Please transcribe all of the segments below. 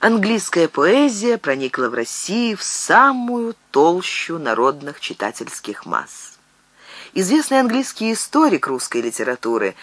английская поэзия проникла в Россию в самую толщу народных читательских масс. Известный английский историк русской литературы,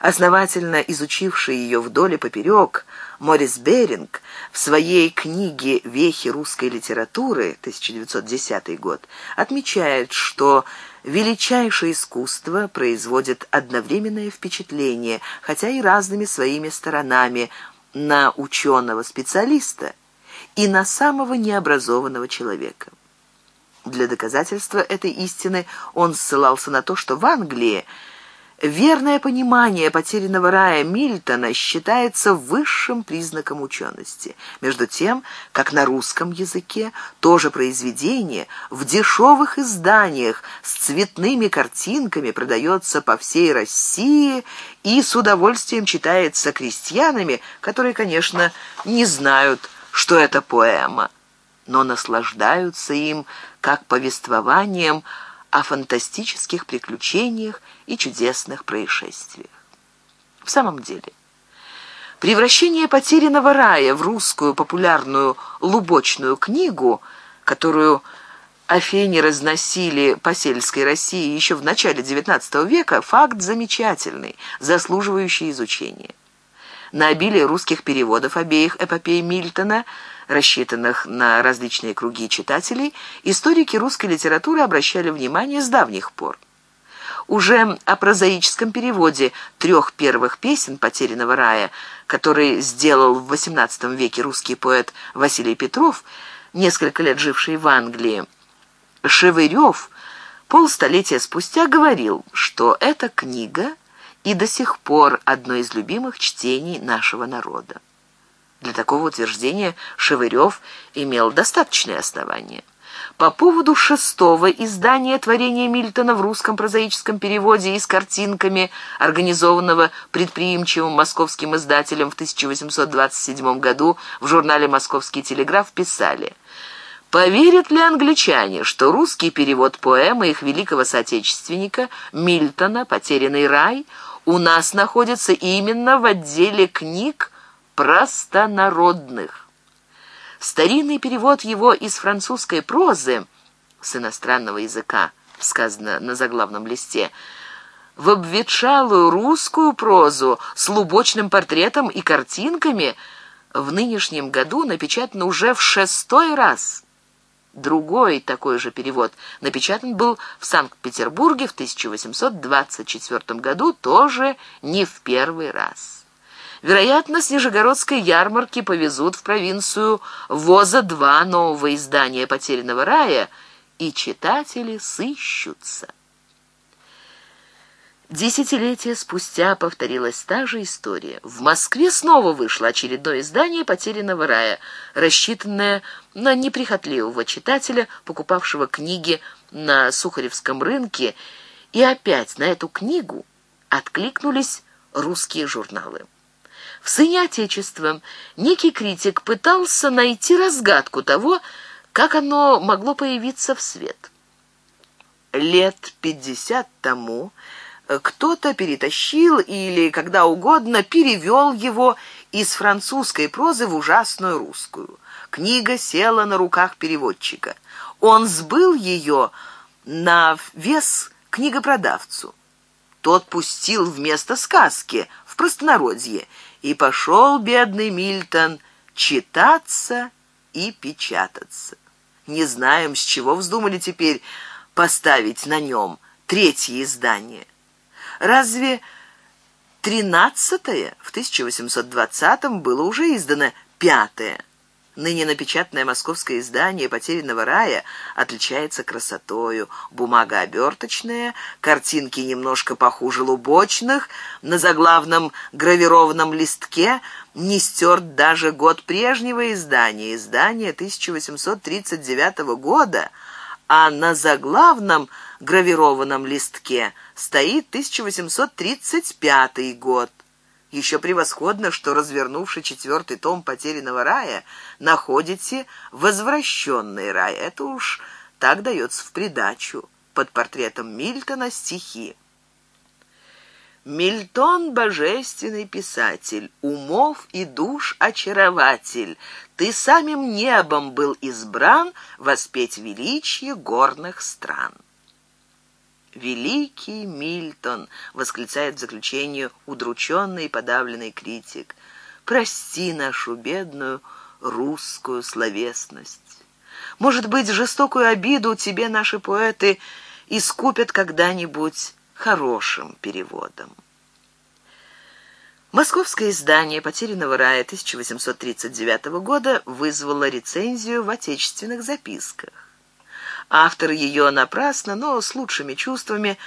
основательно изучивший ее вдоль и поперек, Морис Беринг в своей книге «Вехи русской литературы» 1910 год отмечает, что величайшее искусство производит одновременное впечатление, хотя и разными своими сторонами, на ученого-специалиста и на самого необразованного человека. Для доказательства этой истины он ссылался на то, что в Англии Верное понимание потерянного рая Мильтона считается высшим признаком учености, между тем, как на русском языке то же произведение в дешевых изданиях с цветными картинками продается по всей России и с удовольствием читается крестьянами, которые, конечно, не знают, что это поэма, но наслаждаются им как повествованием о фантастических приключениях и чудесных происшествиях. В самом деле, превращение потерянного рая в русскую популярную лубочную книгу, которую Афени разносили по сельской России еще в начале XIX века, факт замечательный, заслуживающий изучения. На обилие русских переводов обеих эпопей Мильтона – рассчитанных на различные круги читателей, историки русской литературы обращали внимание с давних пор. Уже о прозаическом переводе трех первых песен «Потерянного рая», который сделал в XVIII веке русский поэт Василий Петров, несколько лет живший в Англии, Шевырев полстолетия спустя говорил, что эта книга и до сих пор одно из любимых чтений нашего народа. Для такого утверждения Шевырев имел достаточное основание. По поводу шестого издания творения Мильтона в русском прозаическом переводе и с картинками, организованного предприимчивым московским издателем в 1827 году в журнале «Московский телеграф» писали Поверят ли англичане, что русский перевод поэмы их великого соотечественника Мильтона «Потерянный рай» у нас находится именно в отделе книг простонародных. Старинный перевод его из французской прозы с иностранного языка, сказано на заглавном листе, в обветшалую русскую прозу с лубочным портретом и картинками в нынешнем году напечатан уже в шестой раз. Другой такой же перевод напечатан был в Санкт-Петербурге в 1824 году тоже не в первый раз. Вероятно, с Нижегородской ярмарки повезут в провинцию воза два нового издания «Потерянного рая», и читатели сыщутся. Десятилетия спустя повторилась та же история. В Москве снова вышло очередное издание «Потерянного рая», рассчитанное на неприхотливого читателя, покупавшего книги на Сухаревском рынке, и опять на эту книгу откликнулись русские журналы. В «Сыне Отечества» некий критик пытался найти разгадку того, как оно могло появиться в свет. Лет пятьдесят тому кто-то перетащил или, когда угодно, перевел его из французской прозы в ужасную русскую. Книга села на руках переводчика. Он сбыл ее на вес книгопродавцу. Тот пустил вместо сказки в простонародье и пошел бедный Мильтон читаться и печататься. Не знаем, с чего вздумали теперь поставить на нем третье издание. Разве тринадцатое в 1820м было уже издано пятое? Ныне напечатанное московское издание «Потерянного рая» отличается красотою. Бумага оберточная, картинки немножко похуже лубочных, на заглавном гравированном листке не стерт даже год прежнего издания, издание 1839 года, а на заглавном гравированном листке стоит 1835 год. Еще превосходно, что, развернувши четвертый том «Потерянного рая», находите «Возвращенный рай». Это уж так дается в придачу. Под портретом Мильтона стихи. Мильтон — божественный писатель, умов и душ очарователь. Ты самим небом был избран воспеть величие горных стран. «Великий Мильтон!» — восклицает в заключение удрученный и подавленный критик. «Прости нашу бедную русскую словесность. Может быть, жестокую обиду тебе наши поэты искупят когда-нибудь хорошим переводом». Московское издание «Потерянного рая» 1839 года вызвало рецензию в отечественных записках. Автор ее напрасно, но с лучшими чувствами,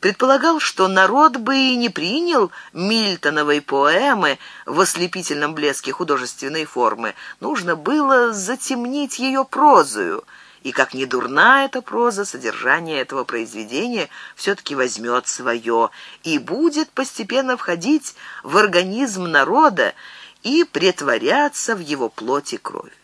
предполагал, что народ бы и не принял Мильтоновой поэмы в ослепительном блеске художественной формы. Нужно было затемнить ее прозою. И как ни дурна эта проза, содержание этого произведения все-таки возьмет свое и будет постепенно входить в организм народа и претворяться в его плоть и кровь.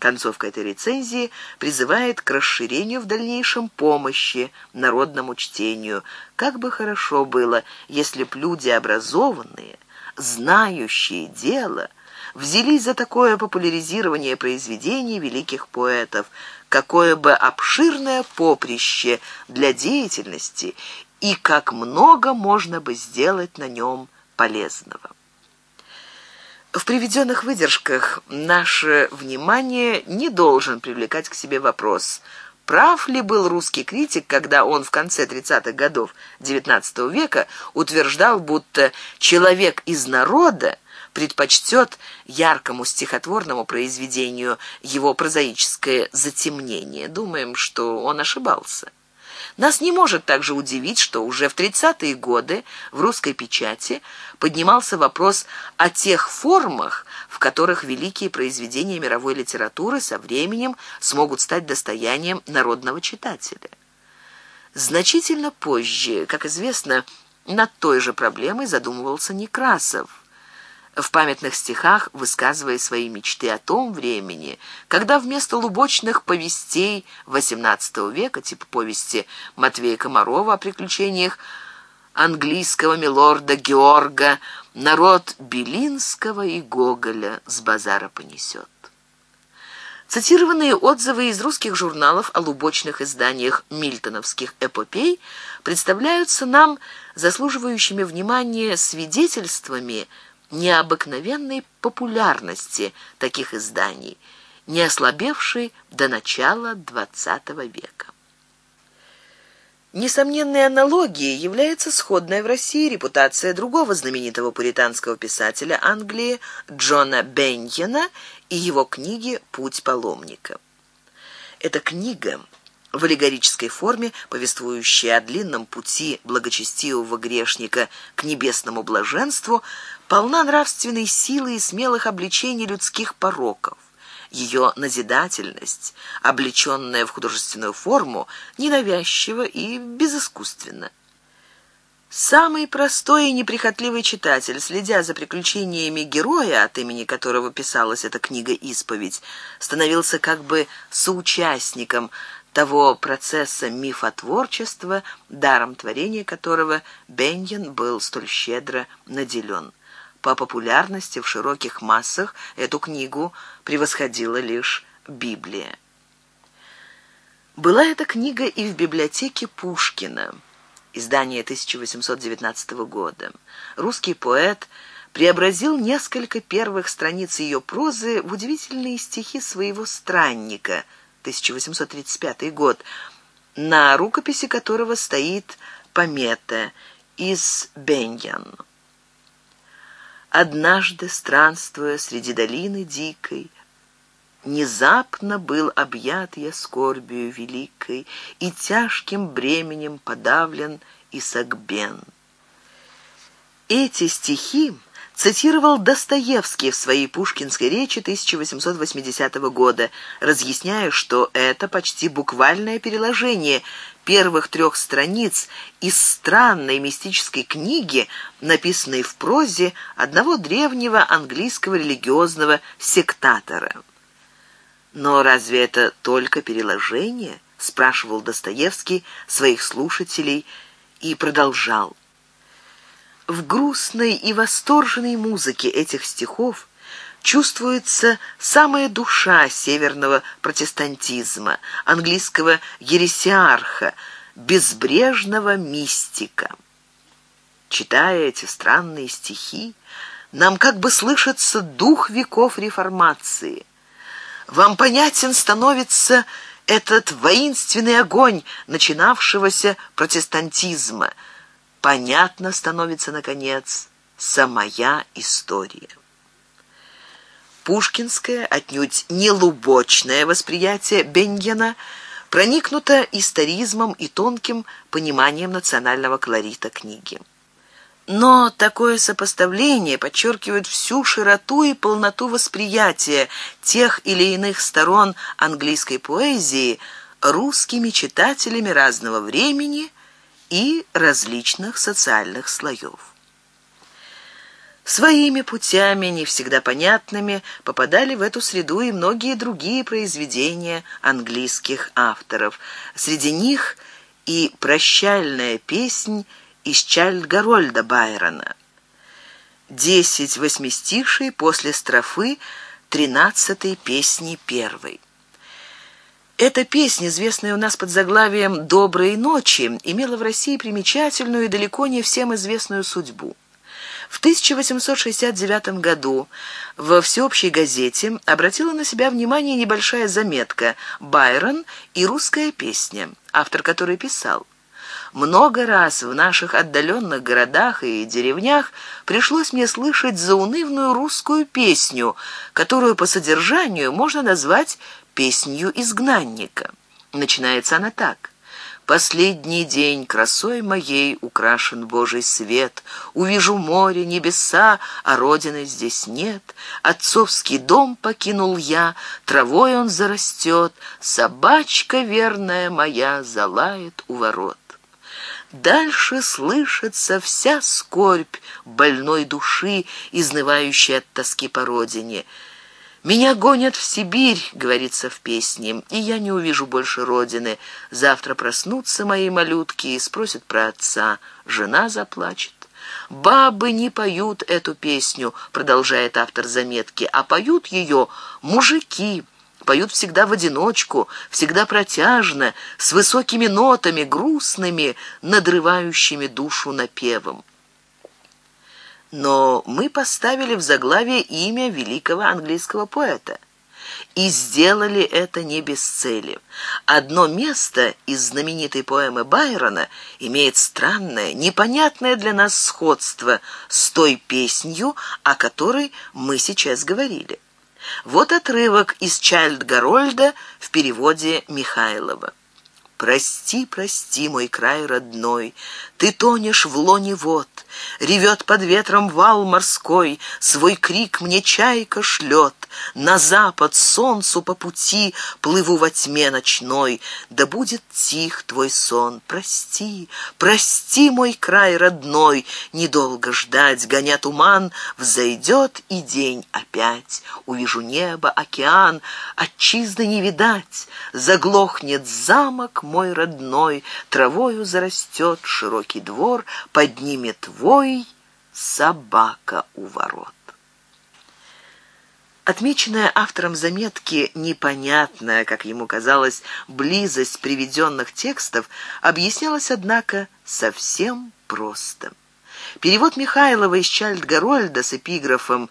Концовка этой рецензии призывает к расширению в дальнейшем помощи народному чтению. Как бы хорошо было, если б люди образованные, знающие дело, взялись за такое популяризирование произведений великих поэтов, какое бы обширное поприще для деятельности и как много можно бы сделать на нем полезного. В приведенных выдержках наше внимание не должен привлекать к себе вопрос, прав ли был русский критик, когда он в конце 30-х годов XIX века утверждал, будто человек из народа предпочтет яркому стихотворному произведению его прозаическое затемнение. Думаем, что он ошибался. Нас не может также удивить, что уже в 30-е годы в русской печати поднимался вопрос о тех формах, в которых великие произведения мировой литературы со временем смогут стать достоянием народного читателя. Значительно позже, как известно, над той же проблемой задумывался Некрасов в памятных стихах высказывая свои мечты о том времени, когда вместо лубочных повестей XVIII века, типа повести Матвея Комарова о приключениях английского милорда Георга, народ Белинского и Гоголя с базара понесет. Цитированные отзывы из русских журналов о лубочных изданиях мильтоновских эпопей представляются нам заслуживающими внимания свидетельствами необыкновенной популярности таких изданий, не ослабевшей до начала XX века. Несомненной аналогией является сходная в России репутация другого знаменитого пуританского писателя Англии Джона Беньена и его книги «Путь паломника». Эта книга в аллегорической форме, повествующая о длинном пути благочестивого грешника к небесному блаженству, полна нравственной силы и смелых обличений людских пороков. Ее назидательность, облеченная в художественную форму, ненавязчива и безыскусственна. Самый простой и неприхотливый читатель, следя за приключениями героя, от имени которого писалась эта книга «Исповедь», становился как бы соучастником того процесса мифотворчества, даром творения которого Беньян был столь щедро наделен. По популярности в широких массах эту книгу превосходила лишь Библия. Была эта книга и в библиотеке Пушкина, издание 1819 года. Русский поэт преобразил несколько первых страниц ее прозы в удивительные стихи своего странника, 1835 год, на рукописи которого стоит помета «Из Беньян» однажды, странствуя среди долины дикой, Внезапно был объят я скорбью великой И тяжким бременем подавлен и согбен. Эти стихи цитировал Достоевский в своей пушкинской речи 1880 года, разъясняя, что это почти буквальное переложение первых трех страниц из странной мистической книги, написанной в прозе одного древнего английского религиозного сектатора. «Но разве это только переложение?» – спрашивал Достоевский своих слушателей и продолжал в грустной и восторженной музыке этих стихов чувствуется самая душа северного протестантизма, английского ересиарха, безбрежного мистика. Читая эти странные стихи, нам как бы слышится дух веков реформации. Вам понятен становится этот воинственный огонь начинавшегося протестантизма – Понятна становится, наконец, самая история. Пушкинское, отнюдь не лубочное восприятие Беньяна проникнуто историзмом и тонким пониманием национального колорита книги. Но такое сопоставление подчеркивает всю широту и полноту восприятия тех или иных сторон английской поэзии русскими читателями разного времени – и различных социальных слоев. Своими путями, не всегда понятными, попадали в эту среду и многие другие произведения английских авторов. Среди них и «Прощальная песнь» из Чарльд Гарольда Байрона. Десять восьмистишей после строфы тринадцатой песни первой. Эта песня, известная у нас под заглавием «Доброй ночи», имела в России примечательную и далеко не всем известную судьбу. В 1869 году во всеобщей газете обратила на себя внимание небольшая заметка «Байрон и русская песня», автор которой писал много раз в наших отдаленных городах и деревнях пришлось мне слышать заунывную русскую песню, которую по содержанию можно назвать песнью изгнанника. Начинается она так. «Последний день красой моей украшен Божий свет. Увижу море, небеса, а Родины здесь нет. Отцовский дом покинул я, травой он зарастет. Собачка верная моя залает у ворот». Дальше слышится вся скорбь больной души, изнывающей от тоски по родине — «Меня гонят в Сибирь», — говорится в песне, — «и я не увижу больше родины. Завтра проснутся мои малютки и спросят про отца. Жена заплачет». «Бабы не поют эту песню», — продолжает автор заметки, — «а поют ее мужики». Поют всегда в одиночку, всегда протяжно, с высокими нотами, грустными, надрывающими душу напевом но мы поставили в заглавие имя великого английского поэта. И сделали это не без цели. Одно место из знаменитой поэмы Байрона имеет странное, непонятное для нас сходство с той песнью, о которой мы сейчас говорили. Вот отрывок из Чайльд Гарольда в переводе Михайлова. «Прости, прости, мой край родной, ты тонешь в лоне вод». Ревет под ветром вал морской, Свой крик мне чайка шлет. На запад солнцу по пути Плыву во тьме ночной. Да будет тих твой сон, прости, Прости, мой край родной, Недолго ждать, гоня туман, Взойдет и день опять. Увижу небо, океан, Отчизны не видать, Заглохнет замок мой родной, Травою зарастет широкий двор, Поднимет вой собака у ворот. Отмеченная автором заметки непонятная, как ему казалось, близость приведенных текстов объяснялась, однако, совсем просто. Перевод Михайлова из Чальд-Гарольда с эпиграфом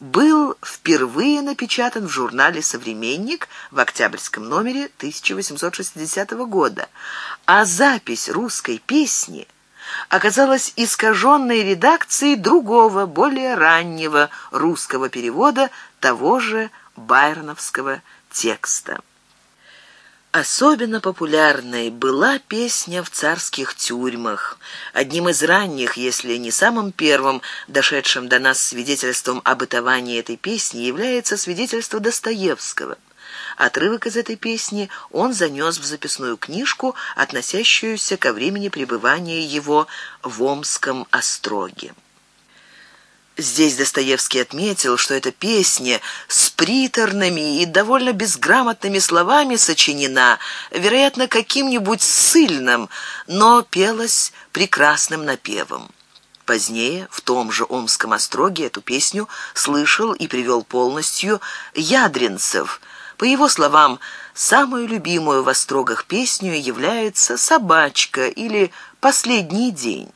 был впервые напечатан в журнале «Современник» в октябрьском номере 1860 года, а запись русской песни – оказалась искаженной редакцией другого, более раннего русского перевода того же байроновского текста. Особенно популярной была песня в царских тюрьмах, одним из ранних, если не самым первым, дошедшим до нас свидетельством о бытовании этой песни является свидетельство Достоевского – Отрывок из этой песни он занес в записную книжку, относящуюся ко времени пребывания его в Омском остроге. Здесь Достоевский отметил, что эта песня с приторными и довольно безграмотными словами сочинена, вероятно, каким-нибудь сыльным, но пелась прекрасным напевом. Позднее в том же Омском остроге эту песню слышал и привел полностью Ядринцев – по его словам, самую любимую в Острогах песню является «Собачка» или «Последний день».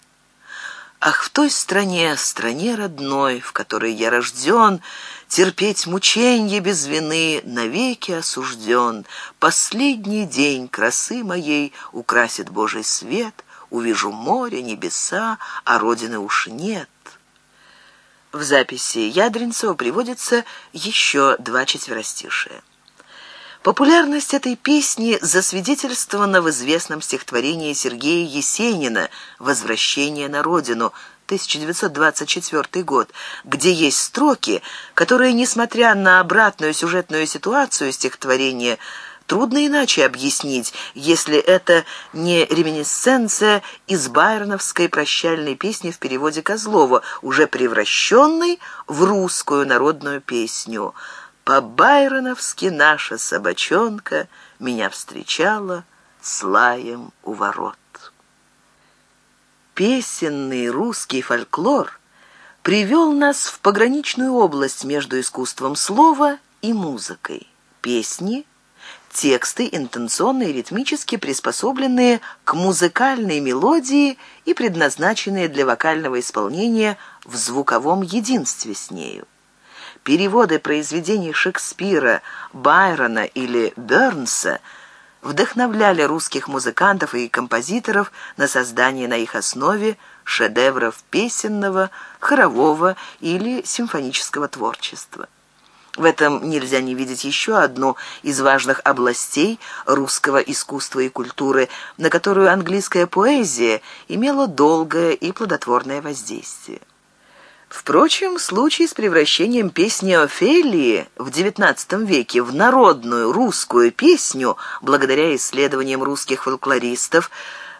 Ах, в той стране, стране родной, в которой я рожден, терпеть мученье без вины, навеки осужден. Последний день красы моей украсит Божий свет, увижу море, небеса, а родины уж нет. В записи Ядринцева приводится еще два четверостишия. Популярность этой песни засвидетельствована в известном стихотворении Сергея Есенина «Возвращение на родину», 1924 год, где есть строки, которые, несмотря на обратную сюжетную ситуацию стихотворения, трудно иначе объяснить, если это не реминесценция из байерновской прощальной песни в переводе Козлова, уже превращенной в русскую народную песню – по-байроновски наша собачонка меня встречала с лаем у ворот. Песенный русский фольклор привел нас в пограничную область между искусством слова и музыкой. Песни – тексты, интенционные и ритмически приспособленные к музыкальной мелодии и предназначенные для вокального исполнения в звуковом единстве с нею переводы произведений Шекспира, Байрона или Бернса вдохновляли русских музыкантов и композиторов на создание на их основе шедевров песенного, хорового или симфонического творчества. В этом нельзя не видеть еще одну из важных областей русского искусства и культуры, на которую английская поэзия имела долгое и плодотворное воздействие. Впрочем, случай с превращением песни Офелии в XIX веке в народную русскую песню, благодаря исследованиям русских фольклористов,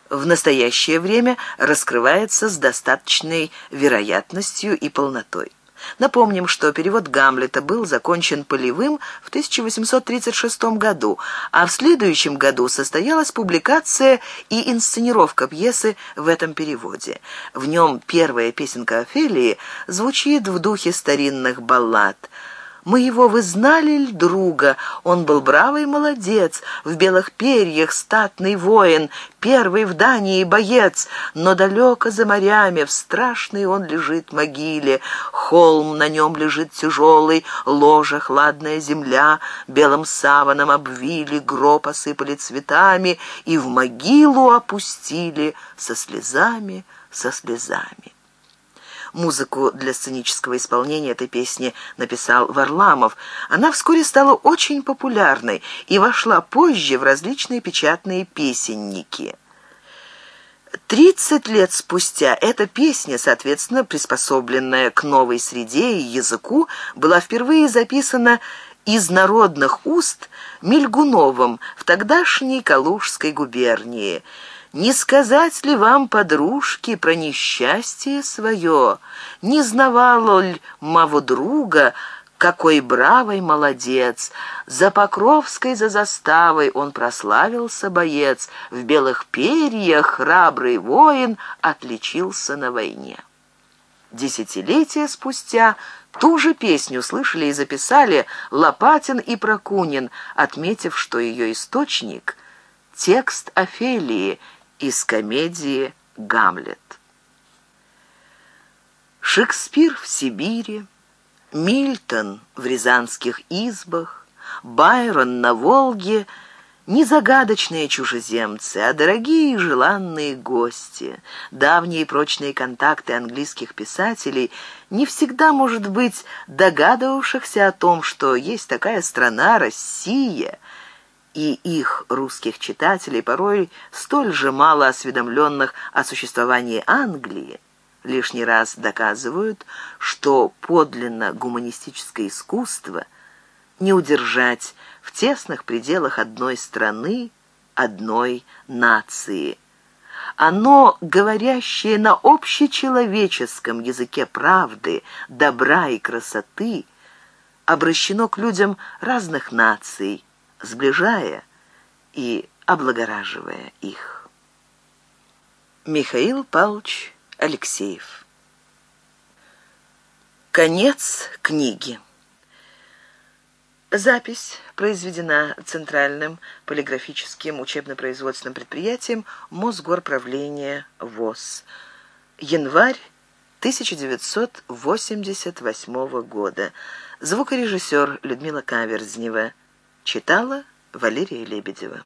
в настоящее время раскрывается с достаточной вероятностью и полнотой. Напомним, что перевод Гамлета был закончен Полевым в 1836 году, а в следующем году состоялась публикация и инсценировка пьесы в этом переводе. В нем первая песенка Офелии звучит в духе старинных баллад – мы его вызнали друга. Он был бравый молодец, в белых перьях статный воин, первый в Дании боец, но далеко за морями, в страшной он лежит могиле. Холм на нем лежит тяжелый, ложа хладная земля, белым саваном обвили, гроб осыпали цветами и в могилу опустили со слезами, со слезами. Музыку для сценического исполнения этой песни написал Варламов. Она вскоре стала очень популярной и вошла позже в различные печатные песенники. Тридцать лет спустя эта песня, соответственно, приспособленная к новой среде и языку, была впервые записана из народных уст Мельгуновым в тогдашней Калужской губернии – не сказать ли вам, подружки, про несчастье свое? Не знавало ль моего друга, какой бравый молодец! За Покровской, за заставой он прославился боец, В белых перьях храбрый воин отличился на войне. Десятилетия спустя ту же песню слышали и записали Лопатин и Прокунин, отметив, что ее источник — текст Офелии — из комедии «Гамлет». Шекспир в Сибири, Мильтон в рязанских избах, Байрон на Волге – не загадочные чужеземцы, а дорогие и желанные гости. Давние прочные контакты английских писателей не всегда, может быть, догадывавшихся о том, что есть такая страна, Россия, и их, русских читателей, порой столь же мало осведомленных о существовании Англии, лишний раз доказывают, что подлинно гуманистическое искусство не удержать в тесных пределах одной страны, одной нации. Оно, говорящее на общечеловеческом языке правды, добра и красоты, обращено к людям разных наций – сближая и облагораживая их. Михаил Павлович Алексеев Конец книги Запись произведена Центральным полиграфическим учебно-производственным предприятием Мосгорправления ВОЗ. Январь 1988 года. Звукорежиссер Людмила Каверзнева. Читала Валерия Лебедева.